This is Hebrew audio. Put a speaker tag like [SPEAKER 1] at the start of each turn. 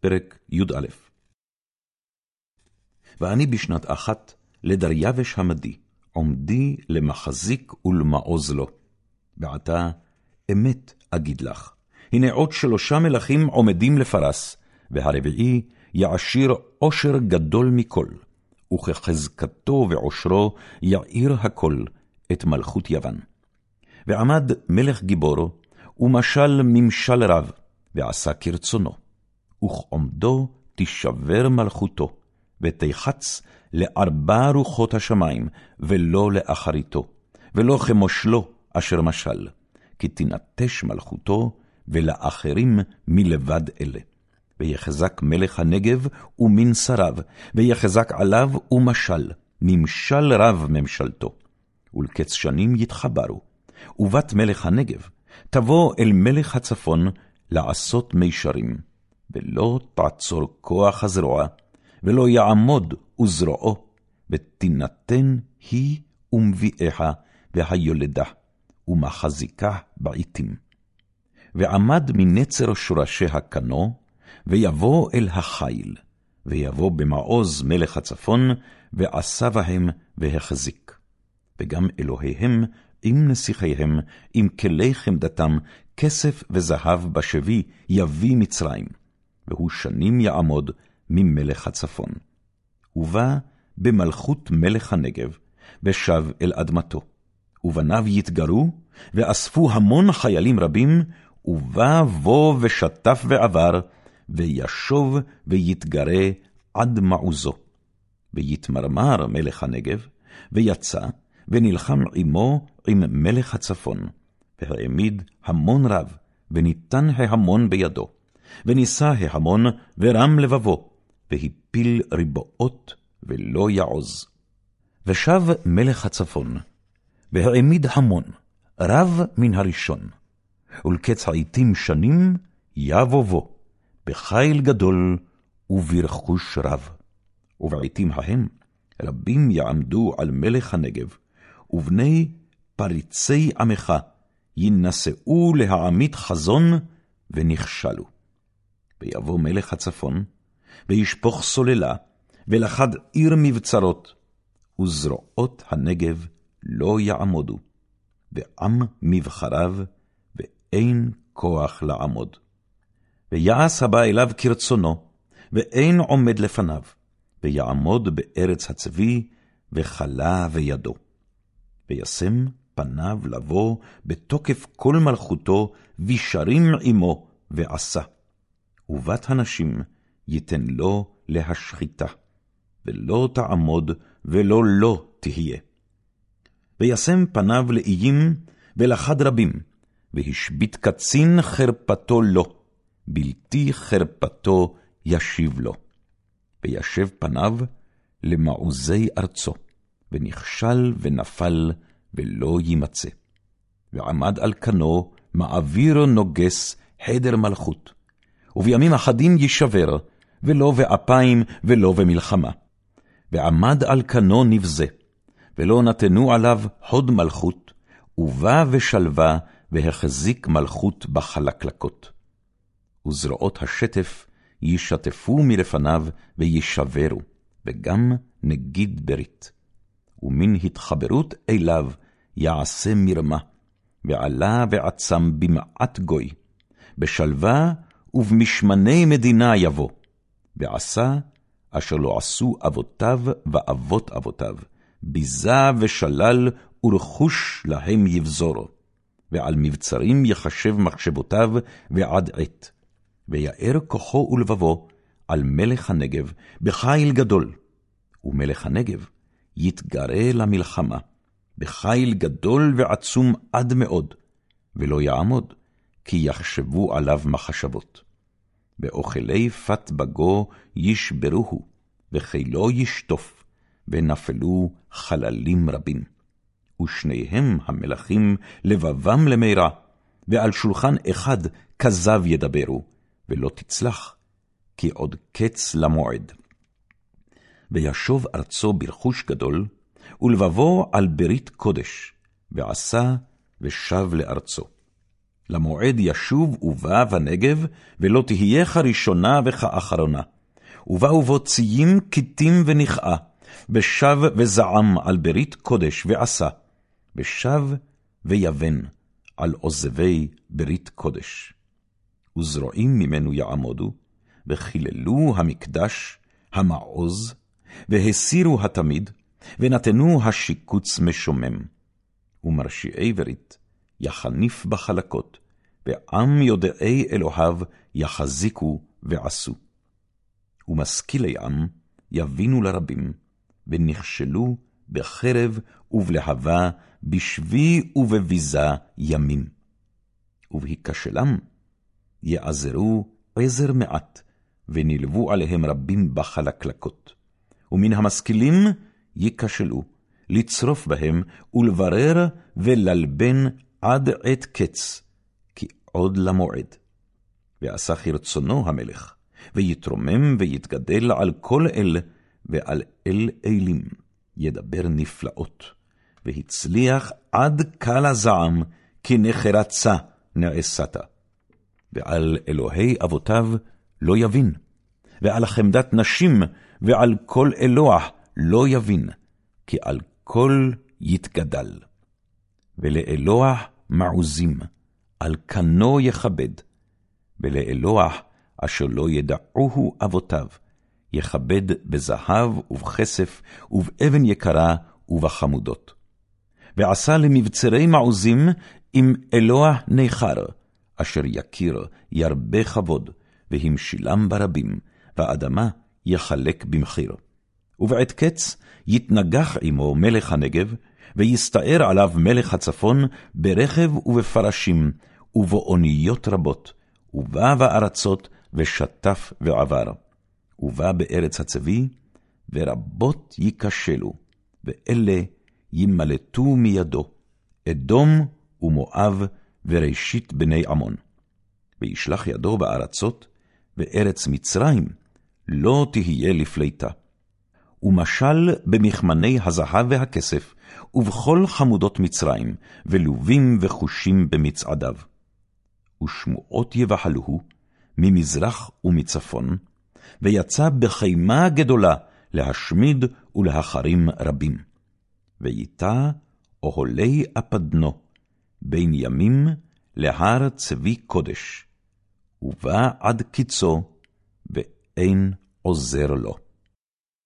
[SPEAKER 1] פרק י"א ואני בשנת אחת לדריווש המדי, עומדי למחזיק ולמעוז לו. ועתה אמת אגיד לך, הנה עוד שלושה מלכים עומדים לפרס, והרביעי יעשיר עושר גדול מכל, וכחזקתו ועושרו יעיר הכל את מלכות יוון. ועמד מלך גיבור, ומשל ממשל רב, ועשה כרצונו. וכעומדו תישבר מלכותו, ותיחץ לארבע רוחות השמיים, ולא לאחריתו, ולא כמושלו אשר משל, כי תנטש מלכותו, ולאחרים מלבד אלה. ויחזק מלך הנגב ומנסריו, ויחזק עליו ומשל, ממשל רב ממשלתו. ולקץ שנים יתחברו, ובת מלך הנגב, תבוא אל מלך הצפון לעשות מישרים, ולא תעצור כוח הזרוע, ולא יעמוד וזרועו, ותינתן היא ומביאיה והיולדה, ומחזיקה בעתים. ועמד מנצר שורשיה קנו, ויבוא אל החיל, ויבוא במעוז מלך הצפון, ועשה בהם והחזיק. וגם אלוהיהם עם נסיכיהם, עם כלי חמדתם, כסף וזהב בשבי יביא מצרים, והוא שנים יעמוד ממלך הצפון. ובא במלכות מלך הנגב, ושב אל אדמתו. ובניו יתגרו, ואספו המון חיילים רבים, ובא בו ושטף ועבר, וישוב ויתגרה עד מעוזו. ויתמרמר מלך הנגב, ויצא, ונלחם עמו עם מלך הצפון, והעמיד המון רב, וניתן ההמון בידו. ונישא ההמון, ורם לבבו, והפיל ריבעות, ולא יעוז. ושב מלך הצפון, והעמיד המון, רב מן הראשון, ולקץ העתים שנים יבוא בו, בחיל גדול וברכוש רב. ובעתים ההם רבים יעמדו על מלך הנגב, ובני פריצי עמך ינשאו להעמית חזון, ונכשלו. ויבוא מלך הצפון, וישפוך סוללה, ולחד עיר מבצרות, וזרועות הנגב לא יעמודו, ועם מבחריו, ואין כוח לעמוד. ויעש הבא אליו כרצונו, ואין עומד לפניו, ויעמוד בארץ הצבי, וכלה וידו. וישם פניו לבוא בתוקף כל מלכותו, וישרים עמו, ועשה. ובת הנשים ייתן לו להשחיתה, ולא תעמוד, ולא לא תהיה. וישם פניו לאיים, ולחד רבים, והשבית קצין חרפתו לו, בלתי חרפתו ישיב לו. וישב פניו למעוזי ארצו, ונכשל ונפל, ולא יימצא. ועמד על כנו מעביר נוגס חדר מלכות, ובימים אחדים יישבר, ולא באפיים ולא במלחמה. ועמד על כנו נבזה, ולא נתנו עליו חוד מלכות, ובא ושלווה, והחזיק מלכות בחלקלקות. וזרועות השטף ישתפו מלפניו וישברו, וגם נגיד ברית. ומן התחברות אליו יעשה מרמה, ועלה ועצם במעט גוי, בשלווה ובמשמני מדינה יבוא, ועשה אשר לא עשו אבותיו ואבות אבותיו, ביזה ושלל ורכוש להם יבזורו, ועל מבצרים יחשב מחשבותיו ועד עת, ויאר כוחו ולבבו על מלך הנגב בחיל גדול, ומלך הנגב יתגרה למלחמה, בחיל גדול ועצום עד מאוד, ולא יעמוד, כי יחשבו עליו מחשבות. באוכלי פת בגו ישברוהו, וחילו ישטוף, ונפלו חללים רבים. ושניהם המלכים לבבם למירה, ועל שולחן אחד כזב ידברו, ולא תצלח, כי עוד קץ למועד. וישוב ארצו ברכוש גדול, ולבבו על ברית קודש, ועשה ושב לארצו. למועד ישוב ובא בנגב, ולא תהיה כראשונה וכאחרונה. ובאו בו ציים כתים ונכאה, ושב וזעם על ברית קודש ועשה, ושב ויבן על עוזבי ברית קודש. וזרועים ממנו יעמודו, וחיללו המקדש, המעוז, והסירו התמיד, ונתנו השיקוץ משומם. ומרשיעי ברית יחניף בחלקות, ועם יודעי אלוהיו יחזיקו ועשו. ומשכילי עם יבינו לרבים, ונכשלו בחרב ובלהבה, בשבי ובביזה ימים. ובהיכשלם יעזרו עזר מעט, ונלוו עליהם רבים בחלקלקות. ומן המשכילים ייכשלו, לצרוף בהם, ולברר וללבן עד עת קץ, כי עוד למועד. ועשה כרצונו המלך, ויתרומם ויתגדל על כל אל, ועל אל אלים, ידבר נפלאות. והצליח עד קל הזעם, כי נחרצה נעשתה. ועל אלוהי אבותיו לא יבין, ועל חמדת נשים, ועל כל אלוה לא יבין, כי על כל יתגדל. ולאלוה מעוזים, על כנו יכבד, ולאלוה אשר לא ידעוהו אבותיו, יכבד בזהב ובכסף, ובאבן יקרה ובחמודות. ועשה למבצרי מעוזים עם אלוה ניכר, אשר יכיר ירבה כבוד, והמשילם ברבים, והאדמה יחלק במחיר. ובעת קץ יתנגח עמו מלך הנגב, ויסתער עליו מלך הצפון ברכב ובפרשים, ובאוניות רבות, ובא בארצות ושטף ועבר. ובא בארץ הצבי, ורבות ייכשלו, ואלה ימלטו מידו, אדום ומואב וראשית בני עמון. וישלח ידו בארצות, וארץ מצרים לא תהיה לפליטה. ומשל במכמני הזהב והכסף, ובכל חמודות מצרים, ולובים וחושים במצעדיו. ושמועות יבהלוהו, ממזרח ומצפון, ויצא בחימה גדולה להשמיד ולהחרים רבים. וייטע אוהלי אפדנו, בין ימים להר צבי קודש, ובא עד קיצו, ואין עוזר לו.